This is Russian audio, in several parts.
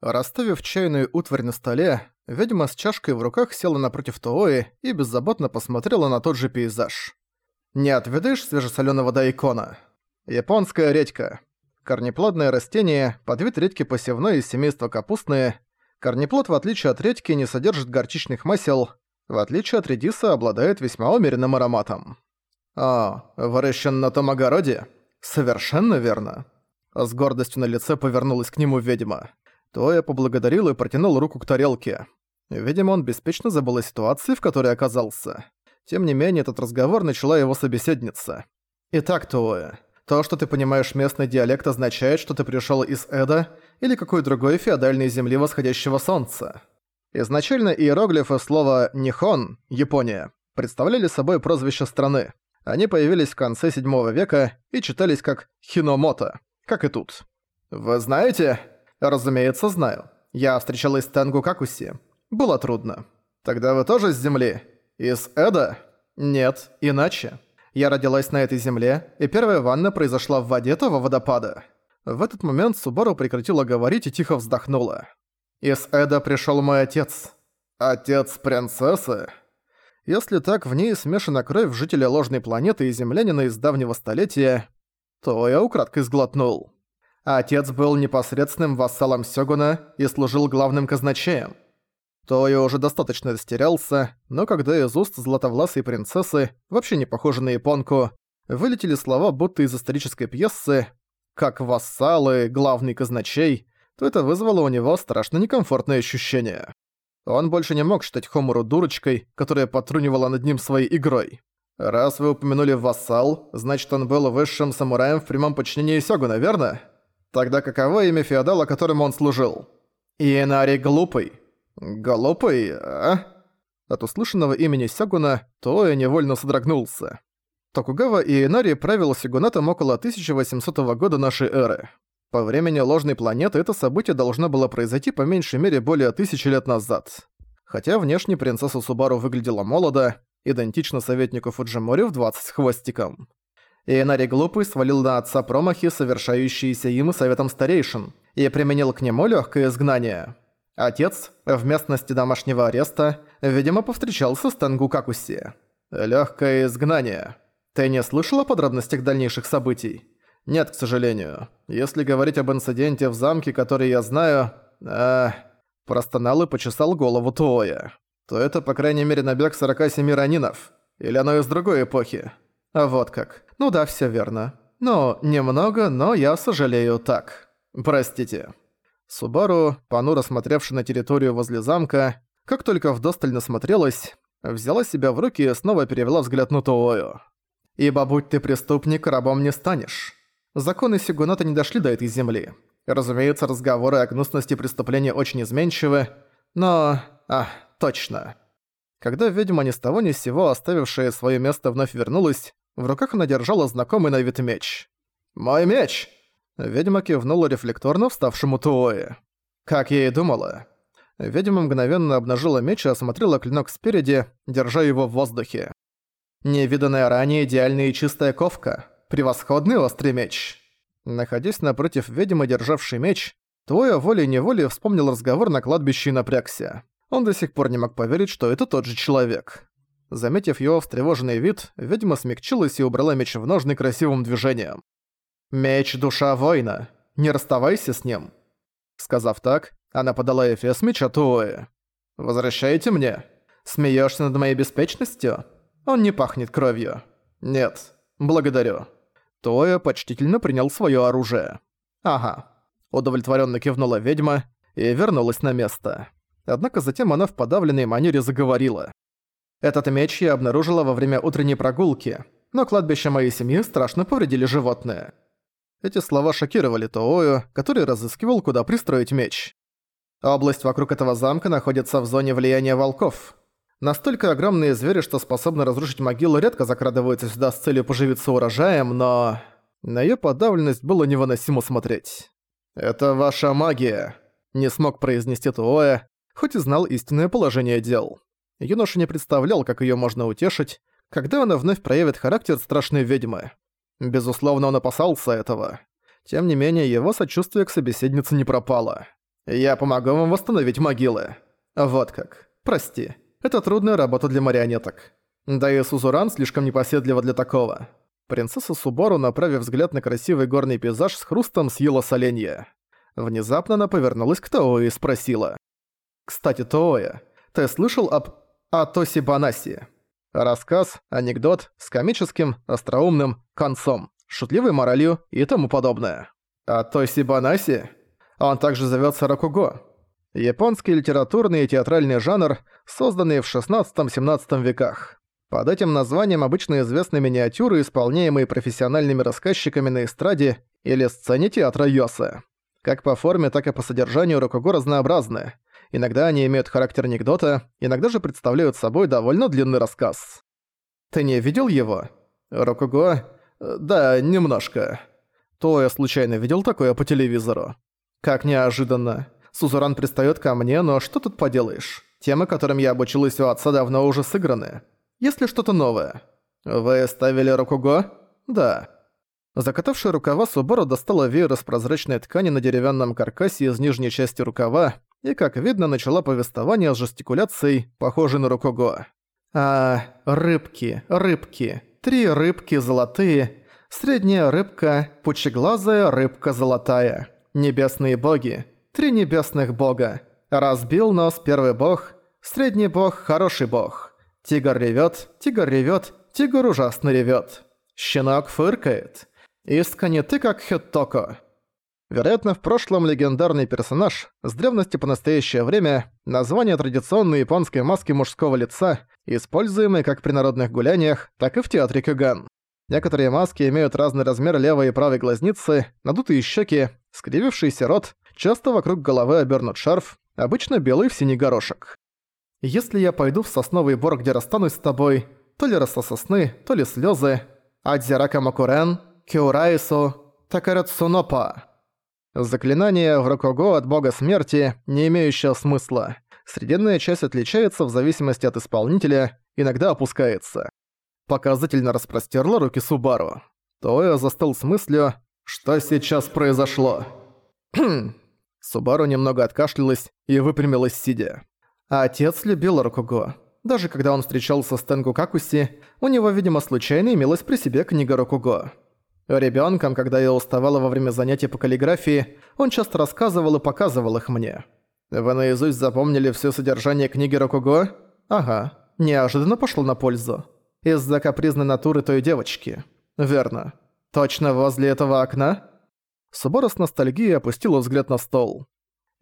Расставив чайную утварь на столе, ведьма с чашкой в руках села напротив Тоои и беззаботно посмотрела на тот же пейзаж. «Не отведаешь свежесолёного дайкона?» Японская редька. Корнеплодное растение, подвид редьки посевной из семейства капустные. Корнеплод, в отличие от редьки, не содержит горчичных масел, в отличие от редиса, обладает весьма умеренным ароматом. «А, выращен на том огороде?» «Совершенно верно». С гордостью на лице повернулась к нему ведьма. Тоя поблагодарил и протянул руку к тарелке. Видимо, он беспечно забыл о ситуации, в которой оказался. Тем не менее, этот разговор начала его собеседница. «Итак, Тоя, то, что ты понимаешь местный диалект, означает, что ты пришёл из Эда или какой другой феодальной земли восходящего солнца. Изначально иероглифы слова «Нихон» — Япония — представляли собой прозвище страны. Они появились в конце 7 века и читались как «Хиномото», как и тут. «Вы знаете?» «Разумеется, знаю. Я встречалась с Тенгу Какуси. Было трудно. Тогда вы тоже с Земли? Из Эда?» «Нет, иначе. Я родилась на этой земле, и первая ванна произошла в воде того водопада. В этот момент Субару прекратила говорить и тихо вздохнула. «Из Эда пришёл мой отец. Отец принцессы?» Если так в ней смешана кровь жителя ложной планеты и землянина из давнего столетия, то я украдкой сглотнул. Отец был непосредственным вассалом Сёгуна и служил главным казначеем. То я уже достаточно растерялся, но когда из уст златовласой принцессы, вообще не похожей на японку, вылетели слова будто из исторической пьесы, как «вассалы», «главный казначей», то это вызвало у него страшно некомфортное ощущение. Он больше не мог считать Хомуру дурочкой, которая потрунивала над ним своей игрой. Раз вы упомянули «вассал», значит он был высшим самураем в прямом подчинении Сёгуна, верно? Тогда каково имя феодала, которому он служил? Иенари Глупый. «Глупый, а?» От услышанного имени Сягуна Тооя невольно содрогнулся. Токугава и Инари правил Сигунатом около 1800 года нашей эры. По времени ложной планеты это событие должно было произойти по меньшей мере более тысячи лет назад. Хотя внешне принцесса Субару выглядела молодо, идентично советнику Фуджимори в 20 с хвостиком. Иенари Глупый свалил на отца промахи, совершающиеся им и советом старейшин, и применил к нему легкое изгнание. Отец, в местности домашнего ареста, видимо, повстречался с Тенгу Какуси. Лёгкое изгнание. Ты не слышал о подробностях дальнейших событий? Нет, к сожалению. Если говорить об инциденте в замке, который я знаю... А... Простонал и почесал голову Туоя. То это, по крайней мере, набег 47 ранинов. Или оно из другой эпохи. А вот как. Ну да, всё верно. Ну, немного, но я сожалею так. Простите. Субару, понуро смотревший на территорию возле замка, как только вдосталь насмотрелась, взяла себя в руки и снова перевела взгляд на Туою. «Ибо будь ты преступник, рабом не станешь. Законы Сигуната не дошли до этой земли. Разумеется, разговоры о гнусности преступления очень изменчивы, но... А, точно». Когда ведьма ни с того ни с сего, оставившая свое место, вновь вернулась, в руках она держала знакомый на вид меч. «Мой меч!» Ведьма кивнула рефлекторно вставшему Туоэ. Как я и думала. Ведьма мгновенно обнажила меч и осмотрела клинок спереди, держа его в воздухе. Невиданная ранее идеальная и чистая ковка. Превосходный острый меч. Находясь напротив ведьмы, державшей меч, Туоя волей-неволей вспомнил разговор на кладбище и напрягся. Он до сих пор не мог поверить, что это тот же человек. Заметив его встревоженный вид, ведьма смягчилась и убрала меч в ножны красивым движением. «Меч — душа воина. Не расставайся с ним». Сказав так, она подала Эфес меча Туоэ. «Возвращайте мне. Смеешься над моей беспечностью? Он не пахнет кровью. Нет, благодарю». Туоэ почтительно принял свое оружие. «Ага». Удовлетворенно кивнула ведьма и вернулась на место. Однако затем она в подавленной манере заговорила. «Этот меч я обнаружила во время утренней прогулки, но кладбище моей семьи страшно повредили животные. Эти слова шокировали Тоою, который разыскивал, куда пристроить меч. Область вокруг этого замка находится в зоне влияния волков. Настолько огромные звери, что способны разрушить могилу, редко закрадываются сюда с целью поживиться урожаем, но... На её подавленность было невыносимо смотреть. «Это ваша магия», — не смог произнести Туоя, хоть и знал истинное положение дел. Юноша не представлял, как её можно утешить, когда она вновь проявит характер страшной ведьмы. Безусловно, он опасался этого. Тем не менее, его сочувствие к собеседнице не пропало. Я помогу вам восстановить могилы. Вот как. Прости. Это трудная работа для марионеток. Да и Сузуран слишком непоседлива для такого. Принцесса Субору, направив взгляд на красивый горный пейзаж, с хрустом съела соленья. Внезапно она повернулась к Тоое и спросила. «Кстати, Тоое, ты слышал об Атоси Банаси?» Рассказ, анекдот с комическим, остроумным концом, шутливой моралью и тому подобное. Атоси Банаси? Он также зовётся Рокуго. Японский литературный и театральный жанр, созданный в 16-17 веках. Под этим названием обычно известны миниатюры, исполняемые профессиональными рассказчиками на эстраде или сцене театра Йосы. Как по форме, так и по содержанию Рокуго разнообразны. Иногда они имеют характер анекдота, иногда же представляют собой довольно длинный рассказ. Ты не видел его? Рокуго? Да, немножко. То я случайно видел такое по телевизору. Как неожиданно. Сузуран пристаёт ко мне, но что тут поделаешь? Темы, которым я обучилась у отца, давно уже сыграны. Есть ли что-то новое? Вы ставили Рокуго? Да. Закатавшая рукава Субару достала веер из прозрачной ткани на деревянном каркасе из нижней части рукава и, как видно, начала повествование с жестикуляцией, похожей на Рокуго. А, рыбки, рыбки. Три рыбки золотые. Средняя рыбка, пучеглазая рыбка золотая. Небесные боги. Три небесных бога. Разбил нос первый бог. Средний бог – хороший бог. Тигр ревет, тигр ревет, тигр ужасно ревет. Щенок фыркает. Искренне ты как Хеттоко. Вероятно, в прошлом легендарный персонаж, с древности по настоящее время, название традиционной японской маски мужского лица, используемой как при народных гуляниях, так и в театре Кюган. Некоторые маски имеют разный размер левой и правой глазницы, надутые щеки, скривившийся рот, часто вокруг головы обернут шарф, обычно белый в синий горошек. Если я пойду в сосновый бор, где расстанусь с тобой, то ли росла сосны, то ли слезы, Адзирака Макурен, Киурайсу, Такарацунопа. Заклинание Рокого от бога смерти, не имеющее смысла. Срединная часть отличается в зависимости от исполнителя, иногда опускается. Показательно распростерла руки Субару. Тоя застыл с мыслью, что сейчас произошло. Субару немного откашлялась и выпрямилась сидя. А отец любил Рокуго. Даже когда он встречался с Тенгу Какуси, у него, видимо, случайно имелась при себе книга Рокуго. Ребёнком, когда я уставала во время занятий по каллиграфии, он часто рассказывал и показывал их мне. Вы наизусть запомнили все содержание книги Рокуго? Ага, неожиданно пошло на пользу. Из-за капризной натуры той девочки. Верно. Точно возле этого окна? Субора с ностальгией опустила взгляд на стол.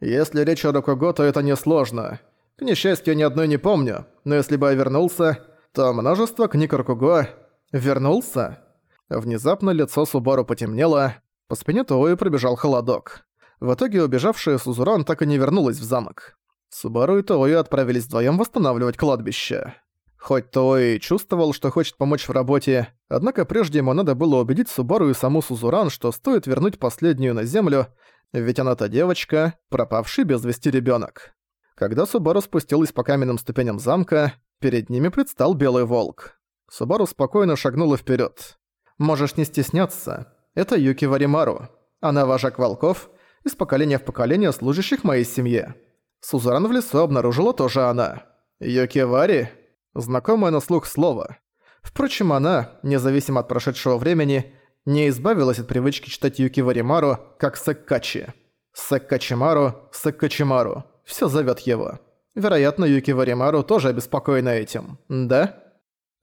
Если речь о Рокуго, то это несложно. К несчастью, ни одной не помню, но если бы я вернулся, то множество книг Рокуго... Вернулся? Внезапно лицо Субару потемнело, по спине Тои пробежал холодок. В итоге убежавшая Сузуран так и не вернулась в замок. Субару и Тои отправились вдвоем восстанавливать кладбище. Хоть Тои чувствовал, что хочет помочь в работе, однако прежде ему надо было убедить Субару и саму Сузуран, что стоит вернуть последнюю на землю, ведь она та девочка, пропавший без вести ребенок. Когда Субару спустилась по каменным ступеням замка, перед ними предстал Белый Волк. Субару спокойно шагнула вперед. «Можешь не стесняться. Это Юки Варимару. Она вожак волков, из поколения в поколение служащих моей семье. Сузуран в лесу обнаружила тоже она. Юки Вари?» Знакомое на слух слово. Впрочем, она, независимо от прошедшего времени, не избавилась от привычки читать Юки Варимару как Сэккачи. Сэккачимару, Сэккачимару все зовет его. Вероятно, Юки Варимару тоже обеспокоена этим, да?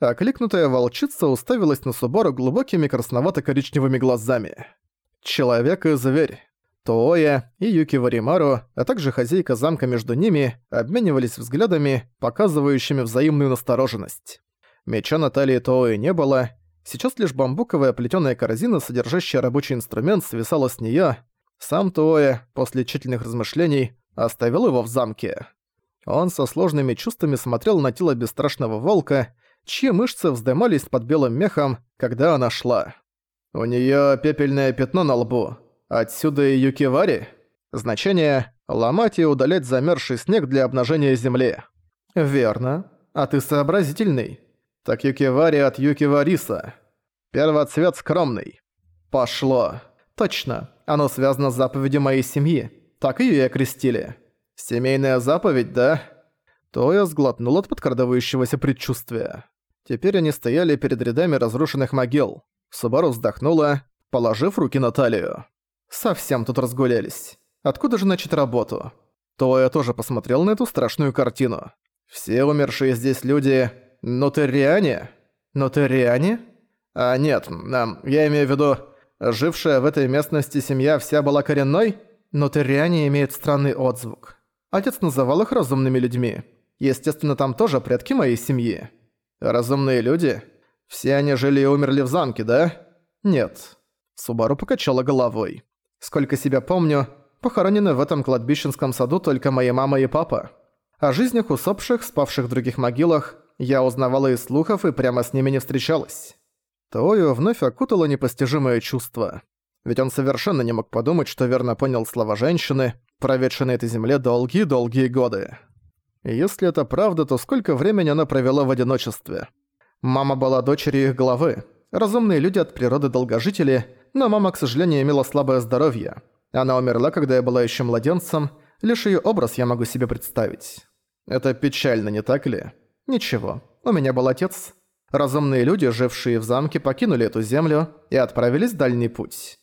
Окликнутая волчица уставилась на Субару глубокими красновато-коричневыми глазами. Человек и зверь. Тооя и Юки Варимару, а также хозяйка замка между ними, обменивались взглядами, показывающими взаимную настороженность. Меча на талии Тоои не было, сейчас лишь бамбуковая плетёная корзина, содержащая рабочий инструмент, свисала с неё. Сам Тооя, после тщательных размышлений, оставил его в замке. Он со сложными чувствами смотрел на тело бесстрашного волка, чьи мышцы вздымались под белым мехом, когда она шла. У неё пепельное пятно на лбу. Отсюда и юкивари. Значение – ломать и удалять замерзший снег для обнажения земли. Верно. А ты сообразительный. Так юкивари от юкивариса. Первоцвет скромный. Пошло. Точно. Оно связано с заповедью моей семьи. Так её и окрестили. Семейная заповедь, да? Тоя сглотнул от подкрадывающегося предчувствия. Теперь они стояли перед рядами разрушенных могил. Субару вздохнула, положив руки на талию. Совсем тут разгулялись. Откуда же начать работу? То я тоже посмотрел на эту страшную картину. Все умершие здесь люди... Нутериане? Нутериане? А нет, я имею в виду... Жившая в этой местности семья вся была коренной? Нутериане имеют странный отзвук. Отец называл их разумными людьми. Естественно, там тоже предки моей семьи. Разумные люди? Все они жили и умерли в замке, да? Нет. Субару покачала головой. Сколько себя помню, похоронены в этом кладбищенском саду только моя мама и папа. О жизнях усопших, спавших в других могилах, я узнавала из слухов и прямо с ними не встречалась. Тою вновь окутало непостижимое чувство. Ведь он совершенно не мог подумать, что верно понял слова женщины, проведшей на этой земле долгие-долгие годы. Если это правда, то сколько времени она провела в одиночестве? Мама была дочерью их главы. Разумные люди от природы долгожители, но мама, к сожалению, имела слабое здоровье. Она умерла, когда я была еще младенцем, лишь ее образ я могу себе представить. Это печально, не так ли? Ничего, у меня был отец. Разумные люди, жившие в замке, покинули эту землю и отправились в дальний путь.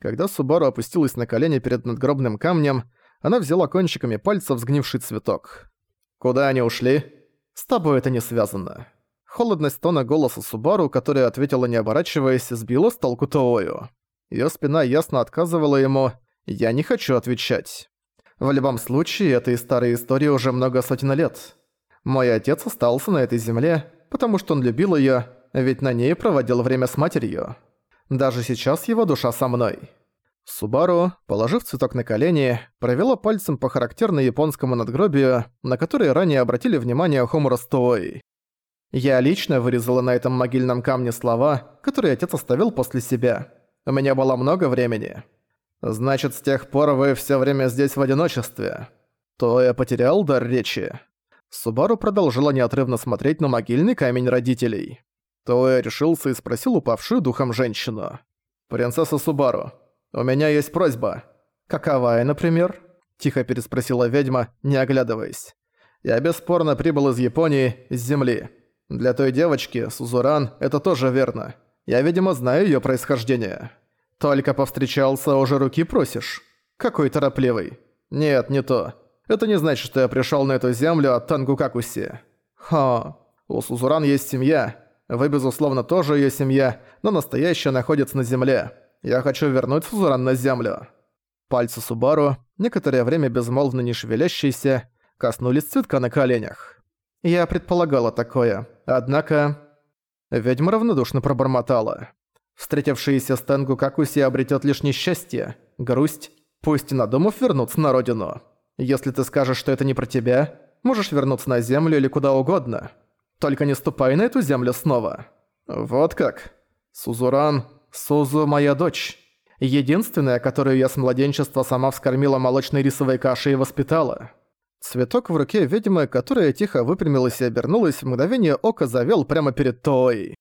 Когда Субару опустилась на колени перед надгробным камнем, она взяла кончиками пальцев сгнивший цветок. «Куда они ушли?» «С тобой это не связано». Холодность тона голоса Субару, которая ответила не оборачиваясь, сбила с толку Тоою. Её спина ясно отказывала ему «Я не хочу отвечать». В любом случае, этой старой истории уже много сотен лет. Мой отец остался на этой земле, потому что он любил её, ведь на ней проводил время с матерью. Даже сейчас его душа со мной. Субару, положив цветок на колени, провела пальцем по характерно японскому надгробию, на которое ранее обратили внимание Хомура Стои. Я лично вырезала на этом могильном камне слова, которые отец оставил после себя. У меня было много времени. Значит, с тех пор вы все время здесь в одиночестве. То я потерял дар речи. Субару продолжила неотрывно смотреть на могильный камень родителей. То я решился и спросил упавшую духом женщину. «Принцесса Субару, у меня есть просьба». «Каковая, например?» – тихо переспросила ведьма, не оглядываясь. «Я бесспорно прибыл из Японии, с земли. Для той девочки, Сузуран, это тоже верно. Я, видимо, знаю её происхождение. Только повстречался, уже руки просишь? Какой торопливый. Нет, не то. Это не значит, что я пришёл на эту землю от Тангукакуси. Ха, у Сузуран есть семья. Вы, безусловно, тоже её семья, но настоящая находится на земле. Я хочу вернуть Сузуран на землю». Пальцы Субару, некоторое время безмолвно не шевелящиеся, коснулись цветка на коленях. Я предполагала такое. Однако... Ведьма равнодушно пробормотала. Встретившийся с Тенгу Какуси обретет лишь несчастье, грусть, пусть и надумав вернуться на родину. Если ты скажешь, что это не про тебя, можешь вернуться на землю или куда угодно. Только не ступай на эту землю снова. Вот как. Сузуран, Сузу моя дочь. Единственная, которую я с младенчества сама вскормила молочной рисовой кашей и воспитала. Цветок в руке ведьмы, которая тихо выпрямилась и обернулась, в мгновение ока завел прямо перед Той.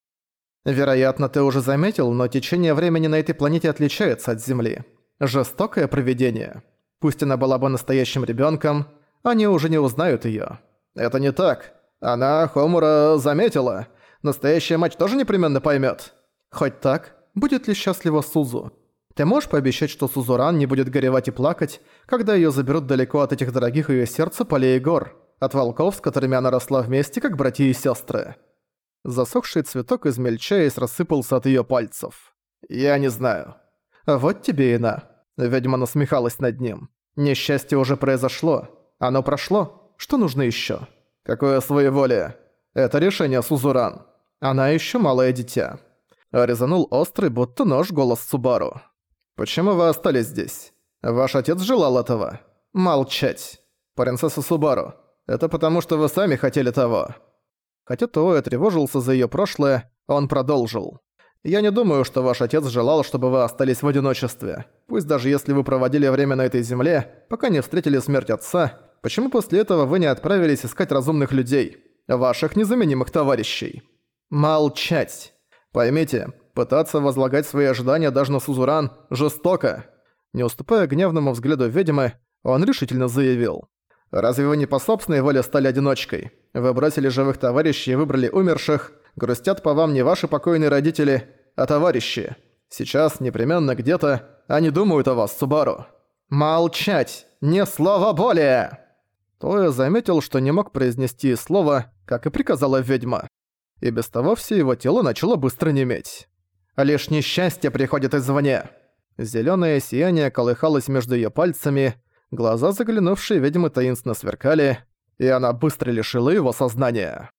Вероятно, ты уже заметил, но течение времени на этой планете отличается от Земли. Жестокое проведение. Пусть она была бы настоящим ребенком, они уже не узнают ее. Это не так. Она Хомура заметила. Настоящая мать тоже непременно поймет. Хоть так, будет ли счастлива Сузу? Ты можешь пообещать, что Сузуран не будет горевать и плакать, когда её заберут далеко от этих дорогих её сердца полей и гор, от волков, с которыми она росла вместе, как братья и сестры? Засохший цветок, измельчаясь, рассыпался от её пальцев. «Я не знаю». «Вот тебе и на». Ведьма насмехалась над ним. «Несчастье уже произошло. Оно прошло. Что нужно ещё?» «Какое своеволие?» «Это решение Сузуран. Она ещё малое дитя». Резанул острый, будто нож голос Субару. «Почему вы остались здесь? Ваш отец желал этого?» «Молчать. Принцесса Субару. Это потому, что вы сами хотели того». Хотя Туоя тревожился за её прошлое, он продолжил. «Я не думаю, что ваш отец желал, чтобы вы остались в одиночестве. Пусть даже если вы проводили время на этой земле, пока не встретили смерть отца, почему после этого вы не отправились искать разумных людей, ваших незаменимых товарищей?» «Молчать. Поймите, Пытаться возлагать свои ожидания даже на Сузуран жестоко. Не уступая гневному взгляду ведьмы, Он решительно заявил. «Разве вы не по собственной воле стали одиночкой? Вы бросили живых товарищей и выбрали умерших. Грустят по вам не ваши покойные родители, а товарищи. Сейчас, непременно где-то, они думают о вас, Субару». «Молчать! Ни слова более!» Тоя заметил, что не мог произнести слова, как и приказала ведьма. И без того все его тело начало быстро неметь. «Лишь несчастье приходит извне!» Зелёное сияние колыхалось между её пальцами, глаза заглянувшие ведьмы таинственно сверкали, и она быстро лишила его сознания.